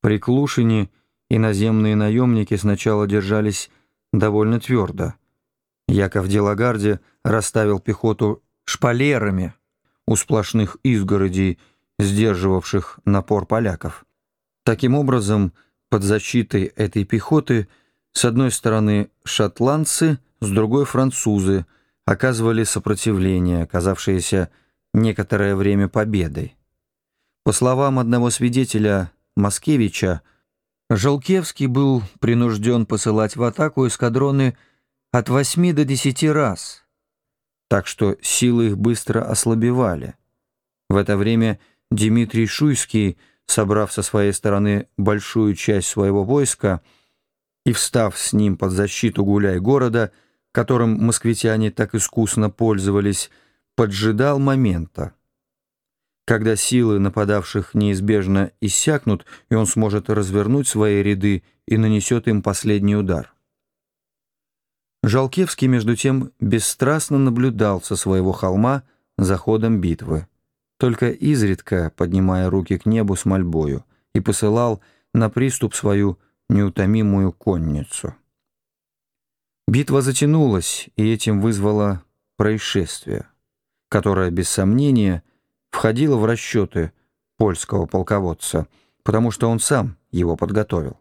При Клушине иноземные наемники сначала держались довольно твердо. Яков Делагарде расставил пехоту шпалерами у сплошных изгородей, сдерживавших напор поляков. Таким образом, под защитой этой пехоты с одной стороны шотландцы, с другой французы оказывали сопротивление, оказавшееся некоторое время победой. По словам одного свидетеля Маскевича, Жалкевский был принужден посылать в атаку эскадроны от 8 до 10 раз, так что силы их быстро ослабевали. В это время Дмитрий Шуйский, собрав со своей стороны большую часть своего войска и встав с ним под защиту гуляй-города, которым москвитяне так искусно пользовались, поджидал момента когда силы нападавших неизбежно иссякнут, и он сможет развернуть свои ряды и нанесет им последний удар. Жалкевский, между тем, бесстрастно наблюдал со своего холма за ходом битвы, только изредка поднимая руки к небу с мольбою, и посылал на приступ свою неутомимую конницу. Битва затянулась, и этим вызвала происшествие, которое, без сомнения, входило в расчеты польского полководца, потому что он сам его подготовил.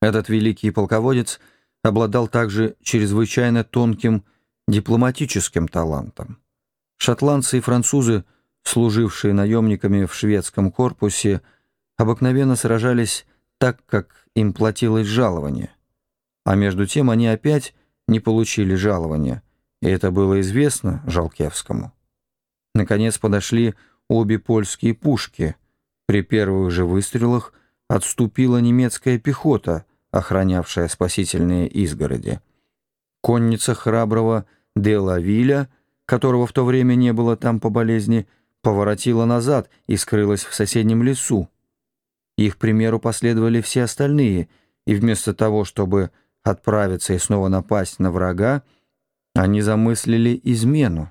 Этот великий полководец обладал также чрезвычайно тонким дипломатическим талантом. Шотландцы и французы, служившие наемниками в шведском корпусе, обыкновенно сражались так, как им платилось жалование. А между тем они опять не получили жалования, и это было известно Жалкевскому. Наконец подошли обе польские пушки. При первых же выстрелах отступила немецкая пехота, охранявшая спасительные изгороди. Конница храброго де Лавиля, которого в то время не было там по болезни, поворотила назад и скрылась в соседнем лесу. Их примеру последовали все остальные, и вместо того, чтобы отправиться и снова напасть на врага, они замыслили измену.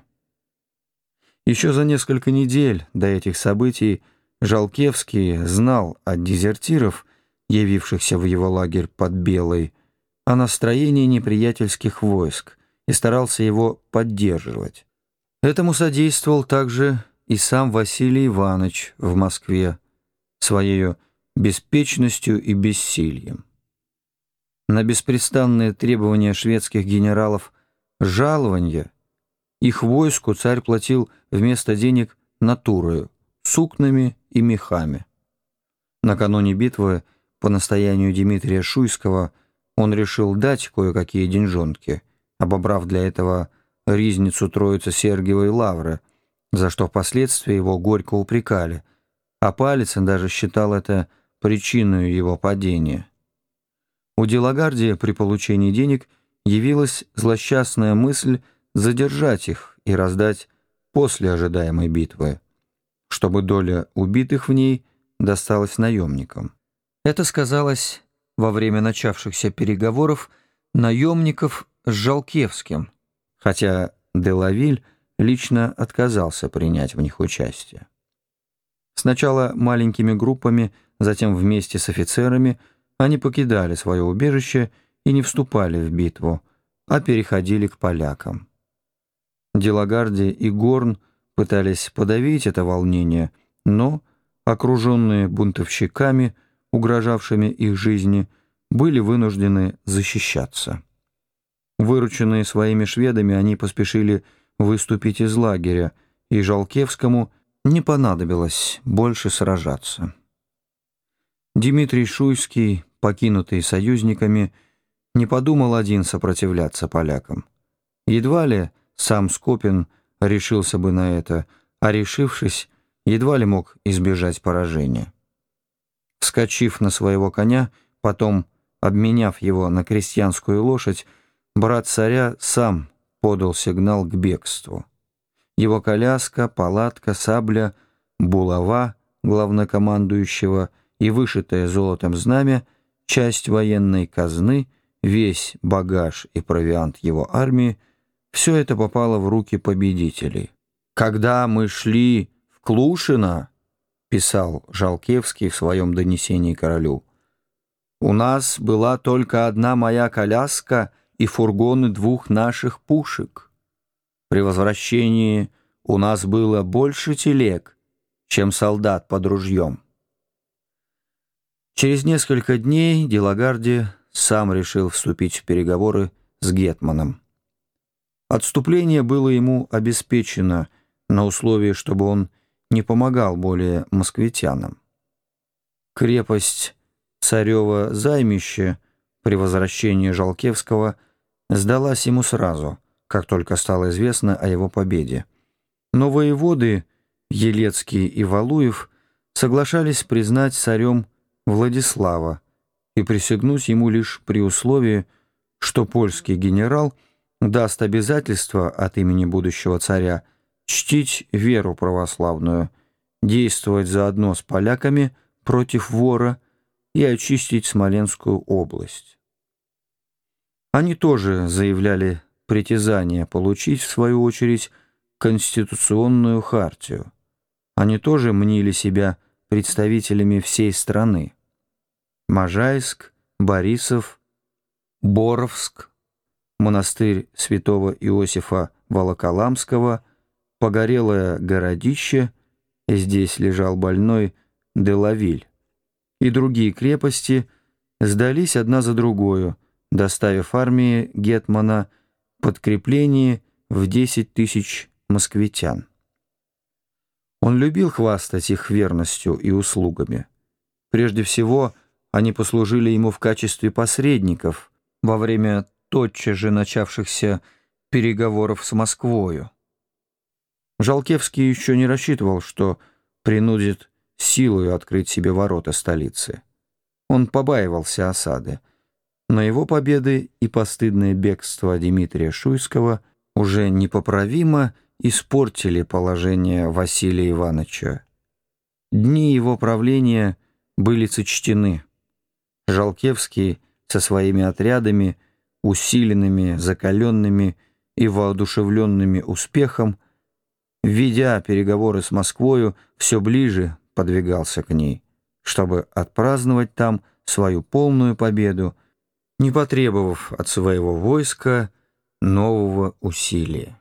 Еще за несколько недель до этих событий Жалкевский знал от дезертиров, явившихся в его лагерь под Белой, о настроении неприятельских войск и старался его поддерживать. Этому содействовал также и сам Василий Иванович в Москве своей беспечностью и бессилием. На беспрестанные требования шведских генералов жалования их войску царь платил вместо денег натурою, сукнами и мехами. Накануне битвы, по настоянию Дмитрия Шуйского, он решил дать кое-какие деньжонки, обобрав для этого ризницу Троицы Сергиевой Лавры, за что впоследствии его горько упрекали, а Палицын даже считал это причиной его падения. У Делагардия при получении денег явилась злосчастная мысль задержать их и раздать после ожидаемой битвы, чтобы доля убитых в ней досталась наемникам. Это сказалось во время начавшихся переговоров наемников с Жалкевским, хотя Делавиль лично отказался принять в них участие. Сначала маленькими группами, затем вместе с офицерами они покидали свое убежище и не вступали в битву, а переходили к полякам. Делагарди и Горн пытались подавить это волнение, но, окруженные бунтовщиками, угрожавшими их жизни, были вынуждены защищаться. Вырученные своими шведами, они поспешили выступить из лагеря, и Жалкевскому не понадобилось больше сражаться. Дмитрий Шуйский, покинутый союзниками, не подумал один сопротивляться полякам. Едва ли сам Скопин решился бы на это, а решившись, едва ли мог избежать поражения. Вскочив на своего коня, потом, обменяв его на крестьянскую лошадь, брат царя сам подал сигнал к бегству. Его коляска, палатка, сабля, булава главнокомандующего и вышитое золотом знамя, часть военной казны, весь багаж и провиант его армии — все это попало в руки победителей. Когда мы шли в Клушино, писал Жалкевский в своем донесении королю. «У нас была только одна моя коляска и фургоны двух наших пушек. При возвращении у нас было больше телег, чем солдат под ружьем». Через несколько дней Делагарди сам решил вступить в переговоры с Гетманом. Отступление было ему обеспечено на условии, чтобы он не помогал более москвитянам. Крепость царева займище при возвращении Жалкевского сдалась ему сразу, как только стало известно о его победе. Но воеводы Елецкий и Валуев соглашались признать царем Владислава и присягнуть ему лишь при условии, что польский генерал даст обязательство от имени будущего царя чтить веру православную, действовать заодно с поляками против вора и очистить Смоленскую область. Они тоже заявляли притязание получить, в свою очередь, конституционную хартию. Они тоже мнили себя представителями всей страны. Можайск, Борисов, Боровск, монастырь святого Иосифа Волоколамского – погорелое городище, здесь лежал больной Делавиль, и другие крепости сдались одна за другую, доставив армии Гетмана подкрепление в 10 тысяч москвитян. Он любил хвастать их верностью и услугами. Прежде всего, они послужили ему в качестве посредников во время тотчас же начавшихся переговоров с Москвою. Жалкевский еще не рассчитывал, что принудит силой открыть себе ворота столицы. Он побаивался осады. Но его победы и постыдное бегство Дмитрия Шуйского уже непоправимо испортили положение Василия Ивановича. Дни его правления были сочтены. Жалкевский со своими отрядами, усиленными, закаленными и воодушевленными успехом, ведя переговоры с Москвою, все ближе подвигался к ней, чтобы отпраздновать там свою полную победу, не потребовав от своего войска нового усилия.